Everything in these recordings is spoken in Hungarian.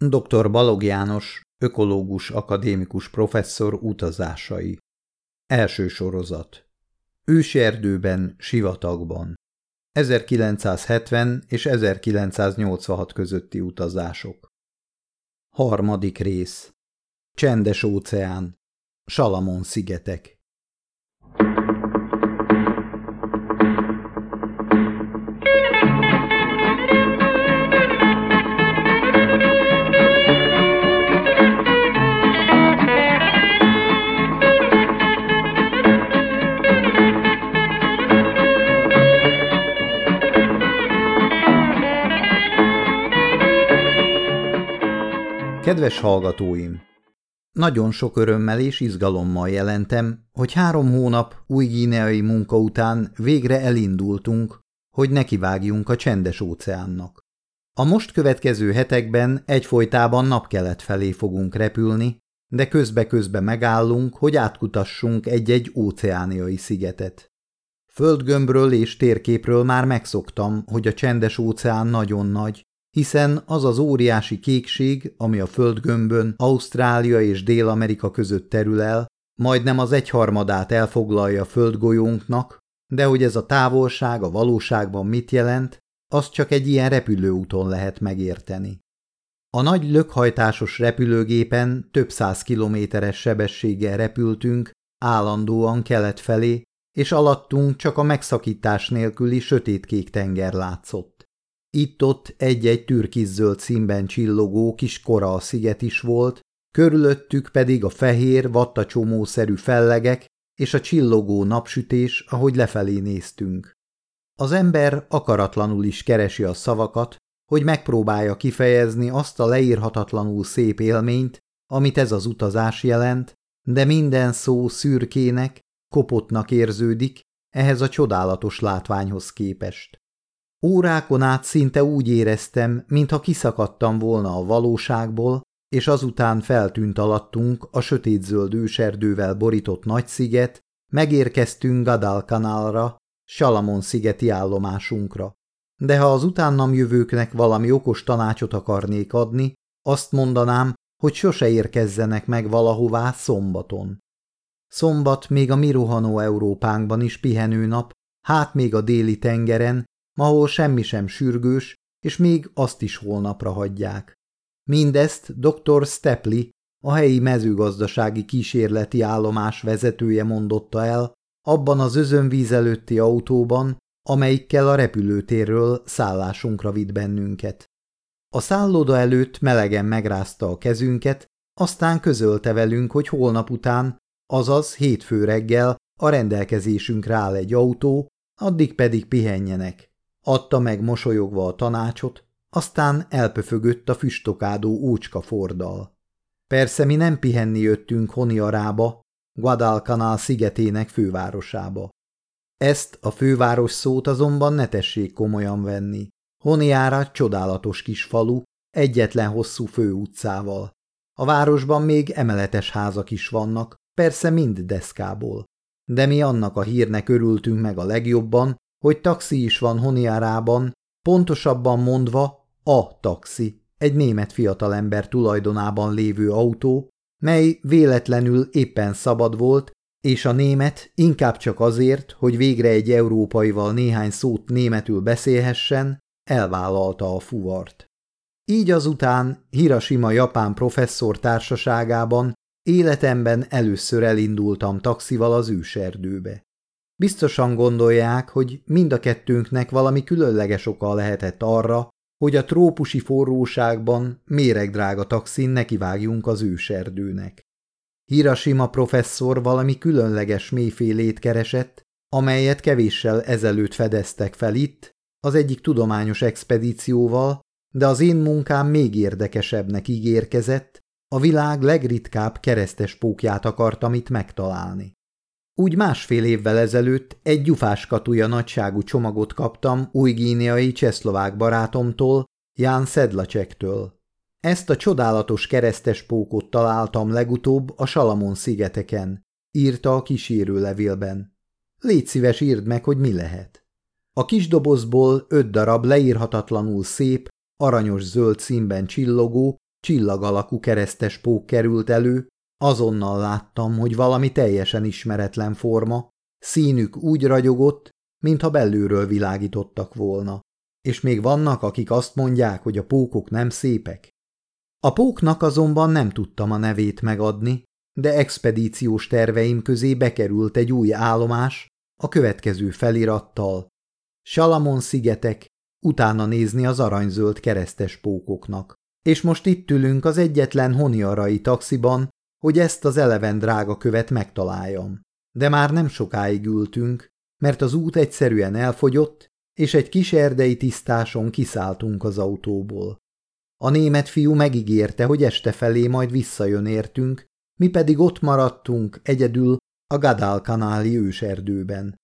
Dr. Balog János, ökológus akadémikus professzor utazásai. Első sorozat. Őserdőben, sivatagban. 1970 és 1986 közötti utazások. Harmadik rész. Csendes óceán. Salamon szigetek. Kedves hallgatóim! Nagyon sok örömmel és izgalommal jelentem, hogy három hónap új gíneai munka után végre elindultunk, hogy nekivágjunk a csendes óceánnak. A most következő hetekben egyfolytában napkelet felé fogunk repülni, de közbe-közbe megállunk, hogy átkutassunk egy-egy óceániai szigetet. Földgömbről és térképről már megszoktam, hogy a csendes óceán nagyon nagy, hiszen az az óriási kékség, ami a földgömbön Ausztrália és Dél-Amerika között terül el, majdnem az egyharmadát elfoglalja földgolyónknak, de hogy ez a távolság a valóságban mit jelent, azt csak egy ilyen repülőúton lehet megérteni. A nagy lökhajtásos repülőgépen több száz kilométeres sebességgel repültünk, állandóan kelet felé, és alattunk csak a megszakítás nélküli sötétkék tenger látszott. Itt-ott egy-egy türkizzöld színben csillogó kis kora sziget is volt, körülöttük pedig a fehér, vattacsomószerű fellegek és a csillogó napsütés, ahogy lefelé néztünk. Az ember akaratlanul is keresi a szavakat, hogy megpróbálja kifejezni azt a leírhatatlanul szép élményt, amit ez az utazás jelent, de minden szó szürkének, kopotnak érződik ehhez a csodálatos látványhoz képest. Órákon át szinte úgy éreztem, mintha kiszakadtam volna a valóságból, és azután feltűnt alattunk a sötétzöld őserdővel borított nagysziget, megérkeztünk Gadalkanálra, Salamon szigeti állomásunkra. De ha az utánam jövőknek valami okos tanácsot akarnék adni, azt mondanám, hogy sose érkezzenek meg valahová szombaton. Szombat még a mi rohanó Európánkban is pihenő nap, hát még a déli tengeren, ahol semmi sem sürgős, és még azt is holnapra hagyják. Mindezt dr. Stepli, a helyi mezőgazdasági kísérleti állomás vezetője mondotta el, abban az özönvíz előtti autóban, amelyikkel a repülőtérről szállásunkra vitt bennünket. A szálloda előtt melegen megrázta a kezünket, aztán közölte velünk, hogy holnap után, azaz hétfő reggel a rendelkezésünkre áll egy autó, addig pedig pihenjenek. Adta meg mosolyogva a tanácsot, aztán elpöfögött a füstokádó ócska fordal. Persze mi nem pihenni jöttünk Honiarába, Guadalcanal szigetének fővárosába. Ezt a főváros szót azonban ne tessék komolyan venni. Honiára csodálatos kis falu, egyetlen hosszú főutcával. A városban még emeletes házak is vannak, persze mind deszkából. De mi annak a hírnek örültünk meg a legjobban, hogy taxi is van Honiárában, pontosabban mondva a taxi, egy német fiatalember tulajdonában lévő autó, mely véletlenül éppen szabad volt, és a német inkább csak azért, hogy végre egy európaival néhány szót németül beszélhessen, elvállalta a fuvart. Így azután Hiroshima japán professzor társaságában életemben először elindultam taxival az őserdőbe. Biztosan gondolják, hogy mind a kettőnknek valami különleges oka lehetett arra, hogy a trópusi forróságban méregdrága taxin nekivágjunk az őserdőnek. Hiroshima professzor valami különleges mélyfélét keresett, amelyet kevéssel ezelőtt fedeztek fel itt, az egyik tudományos expedícióval, de az én munkám még érdekesebbnek ígérkezett, a világ legritkább keresztes pókját akartam itt megtalálni. Úgy másfél évvel ezelőtt egy gyufáskatúja nagyságú csomagot kaptam új-gíneai csehszlovák barátomtól, Ján Szedlacsektől. Ezt a csodálatos keresztes pókot találtam legutóbb a Salamon szigeteken, írta a kísérő levélben. Légy szíves, írd meg, hogy mi lehet. A kis dobozból öt darab leírhatatlanul szép, aranyos zöld színben csillogó, csillag alakú keresztes pók került elő, azonnal láttam, hogy valami teljesen ismeretlen forma, színük úgy ragyogott, mintha belülről világítottak volna. És még vannak, akik azt mondják, hogy a pókok nem szépek. A póknak azonban nem tudtam a nevét megadni, de expedíciós terveim közé bekerült egy új állomás a következő felirattal. Salamon szigetek, utána nézni az aranyzöld keresztes pókoknak. És most itt ülünk az egyetlen honiarai taxiban, hogy ezt az eleven drága követ megtaláljam. De már nem sokáig ültünk, mert az út egyszerűen elfogyott, és egy kis erdei tisztáson kiszálltunk az autóból. A német fiú megígérte, hogy este felé majd visszajön értünk, mi pedig ott maradtunk egyedül a Gadálkanáli őserdőben.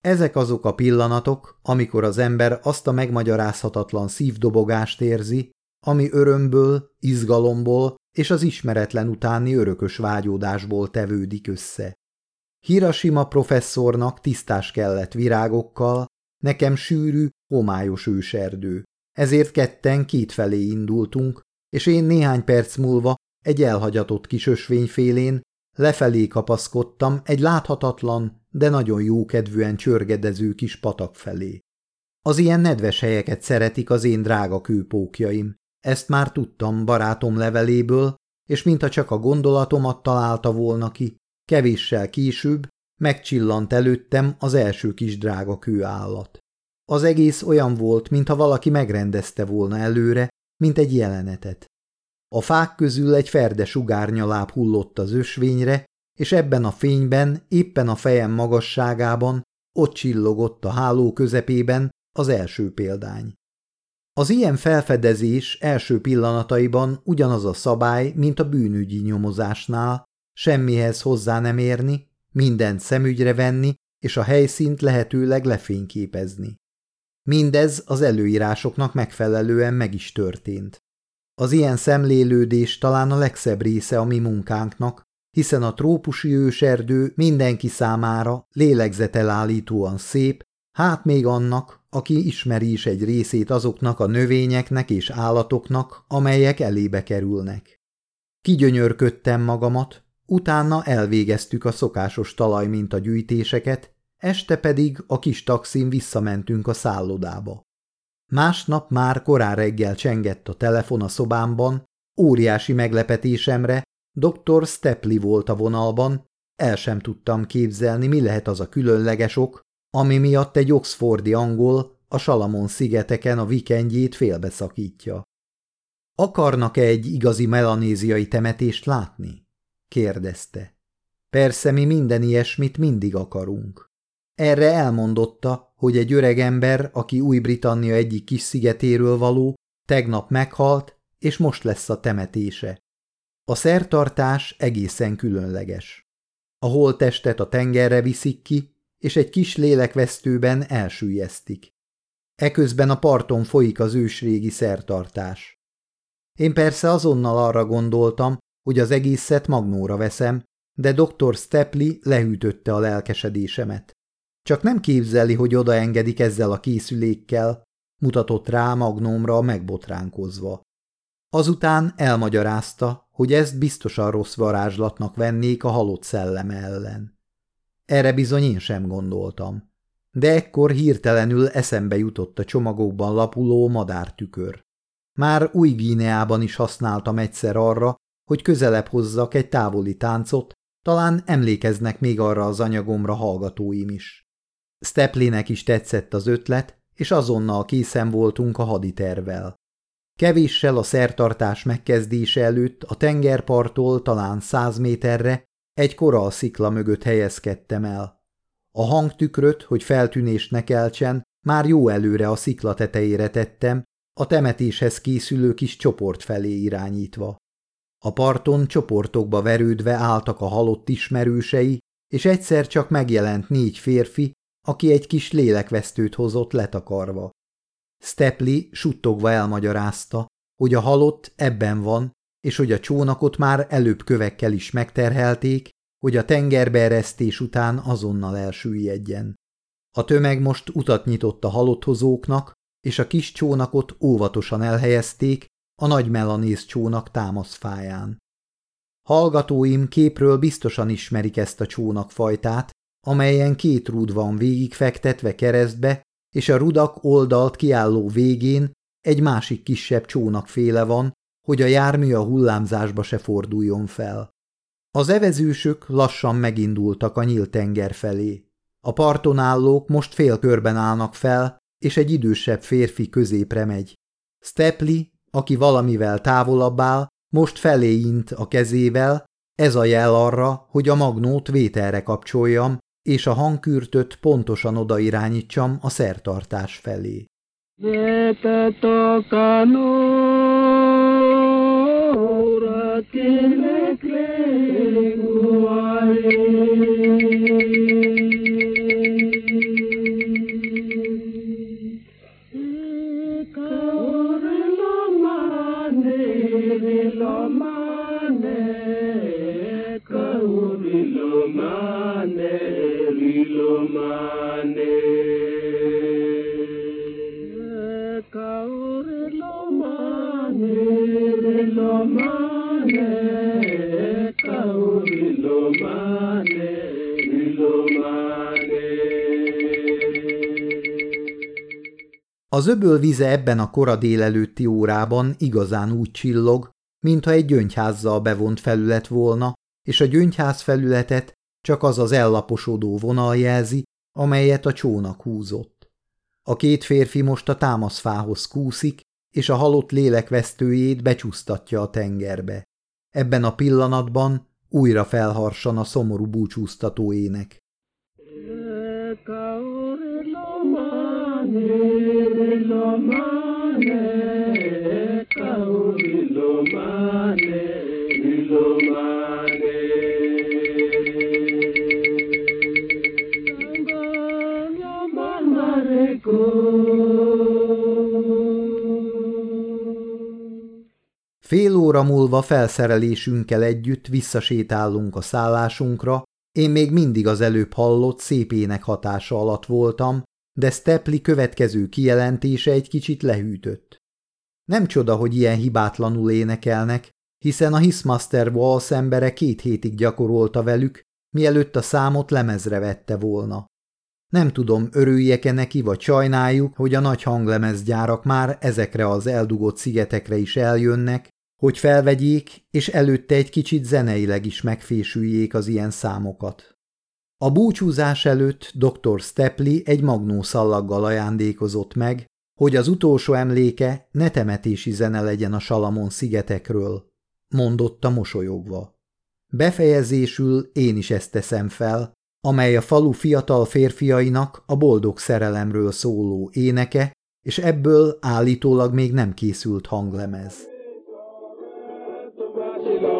Ezek azok a pillanatok, amikor az ember azt a megmagyarázhatatlan szívdobogást érzi, ami örömből, izgalomból és az ismeretlen utáni örökös vágyódásból tevődik össze. Hiroshima professzornak tisztás kellett virágokkal, nekem sűrű, homályos őserdő. Ezért ketten kétfelé indultunk, és én néhány perc múlva egy elhagyatott kis ösvényfélén lefelé kapaszkodtam egy láthatatlan, de nagyon jókedvűen csörgedező kis patak felé. Az ilyen nedves helyeket szeretik az én drága kőpókjaim. Ezt már tudtam barátom leveléből, és mintha csak a gondolatomat találta volna ki, kevéssel később megcsillant előttem az első kis drága kőállat. Az egész olyan volt, mintha valaki megrendezte volna előre, mint egy jelenetet. A fák közül egy ferde sugárnyaláb hullott az ösvényre, és ebben a fényben, éppen a fejem magasságában, ott csillogott a háló közepében az első példány. Az ilyen felfedezés első pillanataiban ugyanaz a szabály, mint a bűnügyi nyomozásnál, semmihez hozzá nem érni, mindent szemügyre venni, és a helyszínt lehetőleg lefényképezni. Mindez az előírásoknak megfelelően meg is történt. Az ilyen szemlélődés talán a legszebb része a mi munkánknak, hiszen a trópusi őserdő mindenki számára lélegzetelállítóan szép, hát még annak, aki ismeri is egy részét azoknak a növényeknek és állatoknak, amelyek elébe kerülnek. Kigyönyörködtem magamat, utána elvégeztük a szokásos talajmintagyűjtéseket, este pedig a kis taxin visszamentünk a szállodába. Másnap már korán reggel csengett a telefon a szobámban, óriási meglepetésemre dr. Stepli volt a vonalban, el sem tudtam képzelni, mi lehet az a különleges ok, ami miatt egy oxfordi angol a Salamon szigeteken a vikendjét félbeszakítja. Akarnak-e egy igazi melanéziai temetést látni? kérdezte. Persze mi minden ilyesmit mindig akarunk. Erre elmondotta, hogy egy öreg ember, aki Új-Britannia egyik kis szigetéről való, tegnap meghalt, és most lesz a temetése. A szertartás egészen különleges. A holttestet a tengerre viszik ki, és egy kis lélekvesztőben elsüllyesztik. Eközben a parton folyik az ősrégi szertartás. Én persze azonnal arra gondoltam, hogy az egészet magnóra veszem, de dr. Stepli lehűtötte a lelkesedésemet. Csak nem képzeli, hogy odaengedik ezzel a készülékkel, mutatott rá magnómra megbotránkozva. Azután elmagyarázta, hogy ezt biztosan rossz varázslatnak vennék a halott szellem ellen. Erre bizony én sem gondoltam. De ekkor hirtelenül eszembe jutott a csomagokban lapuló madártükör. Már új Gíneában is használtam egyszer arra, hogy közelebb hozzak egy távoli táncot, talán emlékeznek még arra az anyagomra hallgatóim is. Steplének is tetszett az ötlet, és azonnal készen voltunk a haditervel. Kevéssel a szertartás megkezdése előtt a tengerparttól talán száz méterre egy koralszikla mögött helyezkedtem el. A hangtükröt, hogy feltűnést ne keltsen, már jó előre a szikla tetejére tettem, a temetéshez készülő kis csoport felé irányítva. A parton csoportokba verődve álltak a halott ismerősei, és egyszer csak megjelent négy férfi, aki egy kis lélekvesztőt hozott letakarva. Stepli suttogva elmagyarázta, hogy a halott ebben van, és hogy a csónakot már előbb kövekkel is megterhelték, hogy a tengerbeeresztés után azonnal elsüllyedjen. A tömeg most utat nyitott a halotthozóknak, és a kis csónakot óvatosan elhelyezték, a nagy melanész csónak támaszfáján. Hallgatóim képről biztosan ismerik ezt a csónakfajtát, amelyen két rúd van végigfektetve keresztbe, és a rudak oldalt kiálló végén egy másik kisebb csónakféle van, hogy a jármű a hullámzásba se forduljon fel. Az evezősök lassan megindultak a nyílt tenger felé. A parton állók most félkörben állnak fel, és egy idősebb férfi középre megy. Stepli, aki valamivel távolabb áll, most feléint a kezével, ez a jel arra, hogy a magnót vételre kapcsoljam, és a hangkürtöt pontosan odairányítsam a szertartás felé. Az öböl vize ebben a kora délelőtti órában igazán úgy csillog, mintha egy gyöngyházzal bevont felület volna, és a gyöngyház felületet csak az az ellaposodó vonal jelzi, amelyet a csónak húzott. A két férfi most a támaszfához kúszik, és a halott lélekvesztőjét becsúsztatja a tengerbe. Ebben a pillanatban újra felharsan a szomorú búcsúztató ének. Fél óra múlva felszerelésünkkel együtt visszasétálunk a szállásunkra, én még mindig az előbb hallott szép ének hatása alatt voltam, de Stepli következő kijelentése egy kicsit lehűtött. Nem csoda, hogy ilyen hibátlanul énekelnek, hiszen a Hissmaster Walls embere két hétig gyakorolta velük, mielőtt a számot lemezre vette volna. Nem tudom, örüljek-e neki, vagy sajnáljuk, hogy a nagy hanglemezgyárak már ezekre az eldugott szigetekre is eljönnek, hogy felvegyék, és előtte egy kicsit zeneileg is megfésüljék az ilyen számokat. A búcsúzás előtt dr. Stepli egy magnószallaggal ajándékozott meg, hogy az utolsó emléke ne temetési zene legyen a Salamon szigetekről, mondotta mosolyogva. Befejezésül én is ezt teszem fel, amely a falu fiatal férfiainak a boldog szerelemről szóló éneke, és ebből állítólag még nem készült hanglemez. Shiloh.